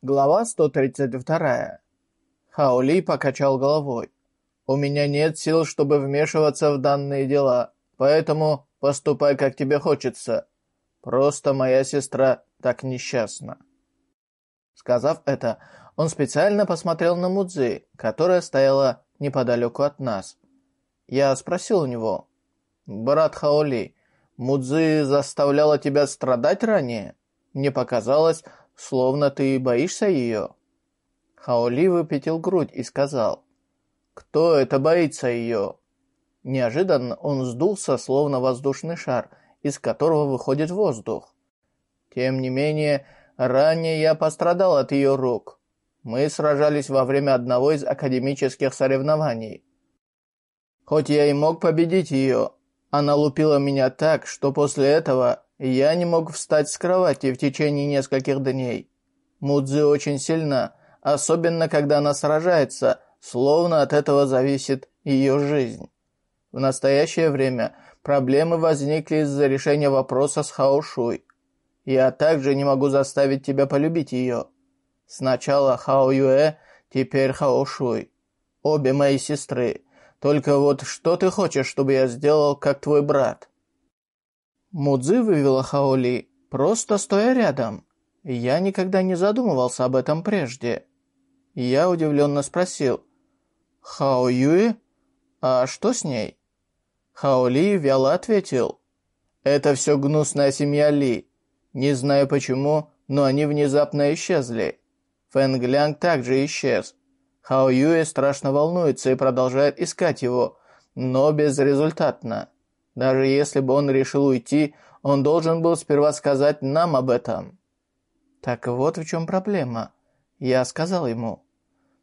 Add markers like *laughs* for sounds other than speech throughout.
Глава 132. Хаоли покачал головой. «У меня нет сил, чтобы вмешиваться в данные дела, поэтому поступай, как тебе хочется. Просто моя сестра так несчастна». Сказав это, он специально посмотрел на Мудзи, которая стояла неподалеку от нас. Я спросил у него, «Брат Хаоли, Мудзи заставляла тебя страдать ранее? Мне показалось, словно ты боишься ее». Хаоли выпятил грудь и сказал, «Кто это боится ее?» Неожиданно он сдулся, словно воздушный шар, из которого выходит воздух. Тем не менее, ранее я пострадал от ее рук. Мы сражались во время одного из академических соревнований. Хоть я и мог победить ее, она лупила меня так, что после этого я не мог встать с кровати в течение нескольких дней. Мудзи очень сильна, особенно когда она сражается, словно от этого зависит ее жизнь. В настоящее время проблемы возникли из-за решения вопроса с Хаошуй. Я также не могу заставить тебя полюбить ее. Сначала Хао Юэ, теперь Хао Шуй. Обе мои сестры. Только вот что ты хочешь, чтобы я сделал, как твой брат?» Мудзи вывела Хаоли, просто стоя рядом. Я никогда не задумывался об этом прежде. Я удивленно спросил, «Хао Юэ? А что с ней?» Хаоли вяло ответил, «Это все гнусная семья Ли. Не знаю почему, но они внезапно исчезли. Фэн Гляng также исчез. Хао Юэ страшно волнуется и продолжает искать его, но безрезультатно. Даже если бы он решил уйти, он должен был сперва сказать нам об этом. Так вот в чем проблема. Я сказал ему,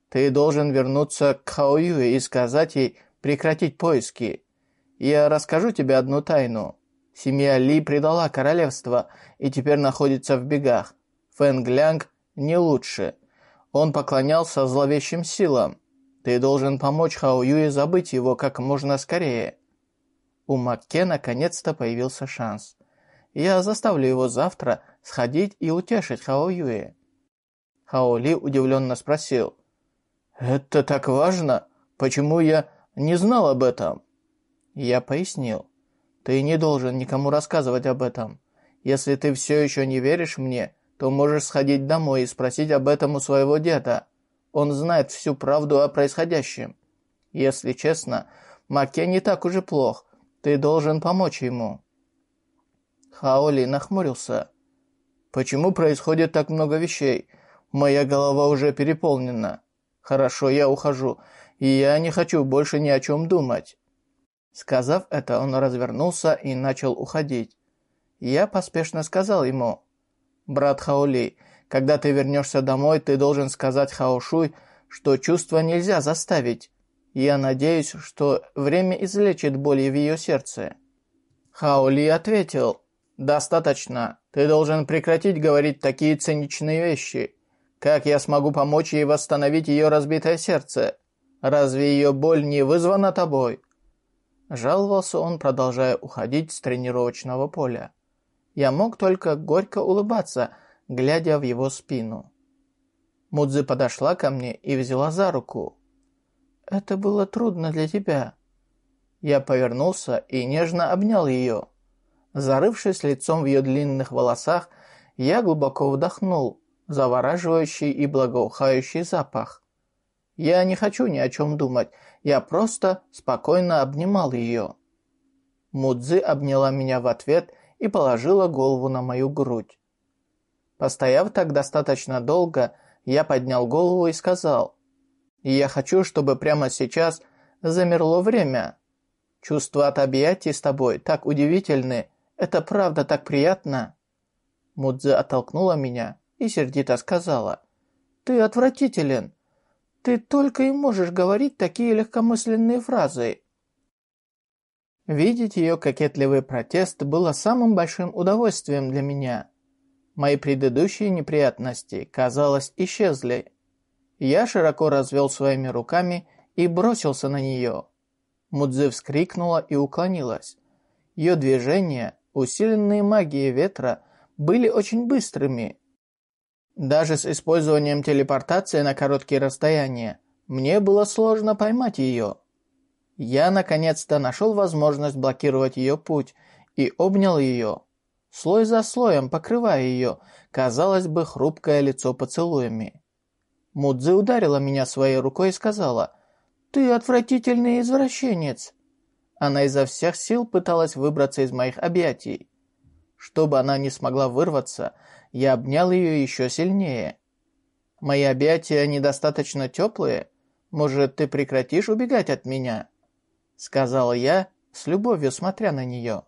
ты должен вернуться к Хао Юэ и сказать ей прекратить поиски. Я расскажу тебе одну тайну. Семья Ли предала королевство и теперь находится в бегах. Фэн Глянг не лучше. Он поклонялся зловещим силам. Ты должен помочь Хао Юе забыть его как можно скорее. У Макке наконец-то появился шанс. Я заставлю его завтра сходить и утешить Хао Юэ. Хао Ли удивленно спросил. «Это так важно? Почему я не знал об этом?» Я пояснил. «Ты не должен никому рассказывать об этом. Если ты все еще не веришь мне, то можешь сходить домой и спросить об этом у своего деда. Он знает всю правду о происходящем. Если честно, Маке не так уж и плох, ты должен помочь ему». Хаоли нахмурился. «Почему происходит так много вещей? Моя голова уже переполнена. Хорошо, я ухожу, и я не хочу больше ни о чем думать». Сказав это, он развернулся и начал уходить. Я поспешно сказал ему, «Брат Хаоли, когда ты вернешься домой, ты должен сказать Хаошуй, что чувства нельзя заставить. Я надеюсь, что время излечит боли в ее сердце». Хаоли ответил, «Достаточно. Ты должен прекратить говорить такие циничные вещи. Как я смогу помочь ей восстановить ее разбитое сердце? Разве ее боль не вызвана тобой?» Жаловался он, продолжая уходить с тренировочного поля. Я мог только горько улыбаться, глядя в его спину. Мудзи подошла ко мне и взяла за руку. «Это было трудно для тебя». Я повернулся и нежно обнял ее. Зарывшись лицом в ее длинных волосах, я глубоко вдохнул завораживающий и благоухающий запах. Я не хочу ни о чем думать, я просто спокойно обнимал ее. Мудзи обняла меня в ответ и положила голову на мою грудь. Постояв так достаточно долго, я поднял голову и сказал, «Я хочу, чтобы прямо сейчас замерло время. Чувства от объятий с тобой так удивительны, это правда так приятно». Мудзи оттолкнула меня и сердито сказала, «Ты отвратителен. Ты только и можешь говорить такие легкомысленные фразы. Видеть ее кокетливый протест было самым большим удовольствием для меня. Мои предыдущие неприятности, казалось, исчезли. Я широко развел своими руками и бросился на нее. Мудзи вскрикнула и уклонилась. Ее движения, усиленные магией ветра, были очень быстрыми. Даже с использованием телепортации на короткие расстояния мне было сложно поймать ее. Я наконец-то нашел возможность блокировать ее путь и обнял ее. Слой за слоем покрывая ее, казалось бы, хрупкое лицо поцелуями. Мудзи ударила меня своей рукой и сказала, «Ты отвратительный извращенец!» Она изо всех сил пыталась выбраться из моих объятий. Чтобы она не смогла вырваться, я обнял ее еще сильнее. «Мои объятия недостаточно теплые? Может, ты прекратишь убегать от меня?» Сказал я, с любовью смотря на нее.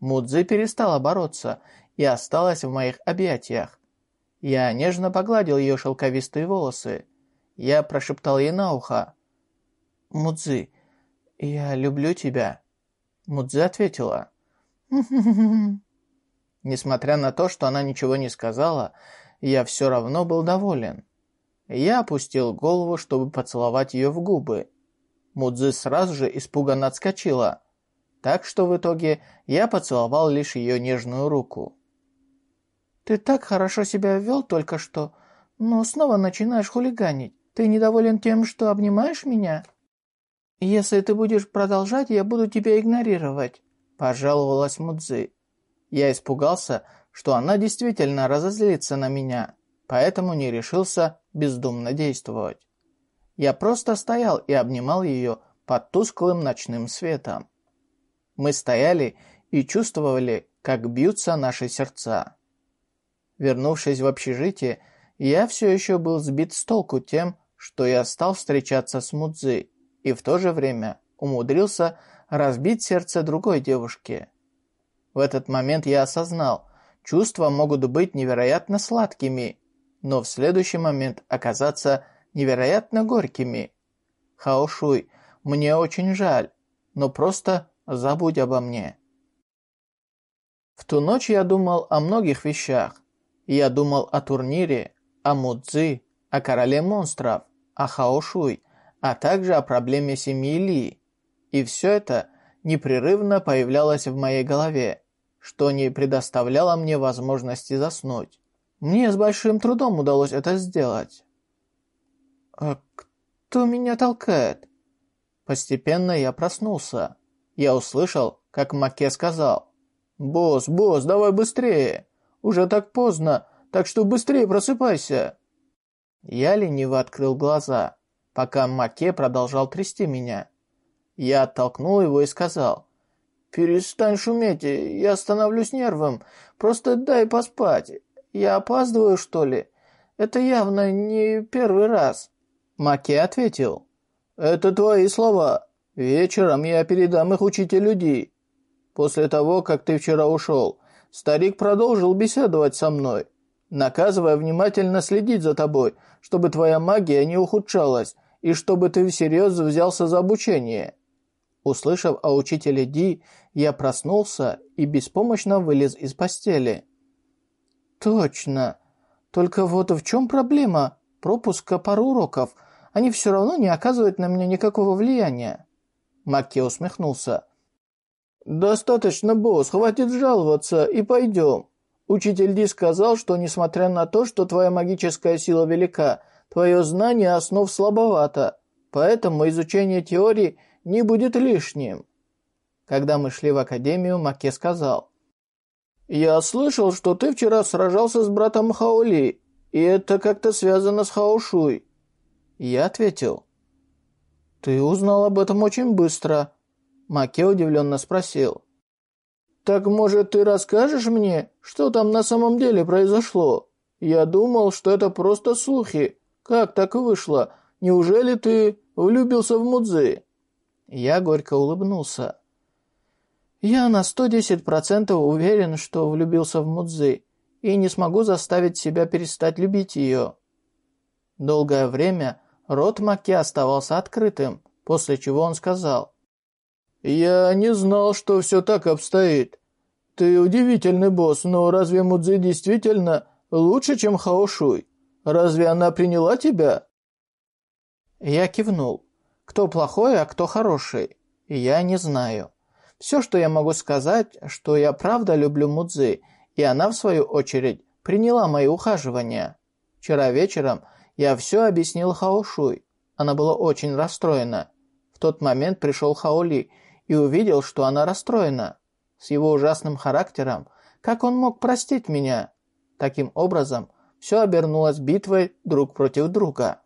Мудзи перестала бороться и осталась в моих объятиях. Я нежно погладил ее шелковистые волосы. Я прошептал ей на ухо. «Мудзи, я люблю тебя». Мудзи ответила. *laughs* Несмотря на то, что она ничего не сказала, я все равно был доволен. Я опустил голову, чтобы поцеловать ее в губы. Мудзи сразу же испуганно отскочила. Так что в итоге я поцеловал лишь ее нежную руку. «Ты так хорошо себя вел только что, но снова начинаешь хулиганить. Ты недоволен тем, что обнимаешь меня?» «Если ты будешь продолжать, я буду тебя игнорировать», – пожаловалась Мудзи. Я испугался, что она действительно разозлится на меня, поэтому не решился бездумно действовать. Я просто стоял и обнимал ее под тусклым ночным светом. Мы стояли и чувствовали, как бьются наши сердца. Вернувшись в общежитие, я все еще был сбит с толку тем, что я стал встречаться с Мудзи и в то же время умудрился разбить сердце другой девушки. В этот момент я осознал, чувства могут быть невероятно сладкими, но в следующий момент оказаться невероятно горькими. Хаошуй, мне очень жаль, но просто забудь обо мне. В ту ночь я думал о многих вещах. Я думал о турнире, о Мудзи, о короле монстров, о Хаошуй, а также о проблеме семьи Ли. И все это непрерывно появлялось в моей голове что не предоставляло мне возможности заснуть. Мне с большим трудом удалось это сделать. «А кто меня толкает?» Постепенно я проснулся. Я услышал, как Маке сказал. «Босс, босс, давай быстрее! Уже так поздно, так что быстрее просыпайся!» Я лениво открыл глаза, пока Маке продолжал трясти меня. Я оттолкнул его и сказал. «Перестань шуметь, я становлюсь нервом. Просто дай поспать. Я опаздываю, что ли? Это явно не первый раз». Маки ответил. «Это твои слова. Вечером я передам их учителю Ди. После того, как ты вчера ушел, старик продолжил беседовать со мной, наказывая внимательно следить за тобой, чтобы твоя магия не ухудшалась и чтобы ты всерьез взялся за обучение». Услышав о учителе Ди, я проснулся и беспомощно вылез из постели. «Точно. Только вот в чем проблема? Пропуска пару уроков. Они все равно не оказывают на меня никакого влияния». Макки усмехнулся. «Достаточно, босс, хватит жаловаться и пойдем. Учитель Ди сказал, что несмотря на то, что твоя магическая сила велика, твое знание основ слабовато, поэтому изучение теории не будет лишним». Когда мы шли в академию, Маке сказал. «Я слышал, что ты вчера сражался с братом Хаули, и это как-то связано с Хаошуй». Я ответил. «Ты узнал об этом очень быстро». Маке удивленно спросил. «Так, может, ты расскажешь мне, что там на самом деле произошло? Я думал, что это просто слухи. Как так вышло? Неужели ты влюбился в Мудзи?» Я горько улыбнулся. Я на 110% уверен, что влюбился в Мудзи и не смогу заставить себя перестать любить ее. Долгое время рот Маки оставался открытым, после чего он сказал. «Я не знал, что все так обстоит. Ты удивительный босс, но разве Мудзи действительно лучше, чем Хаошуй? Разве она приняла тебя?» Я кивнул. Кто плохой, а кто хороший? Я не знаю. Все, что я могу сказать, что я правда люблю Мудзи, и она, в свою очередь, приняла мои ухаживания. Вчера вечером я все объяснил Хаошуй. Она была очень расстроена. В тот момент пришел Хаоли и увидел, что она расстроена. С его ужасным характером, как он мог простить меня? Таким образом, все обернулось битвой друг против друга.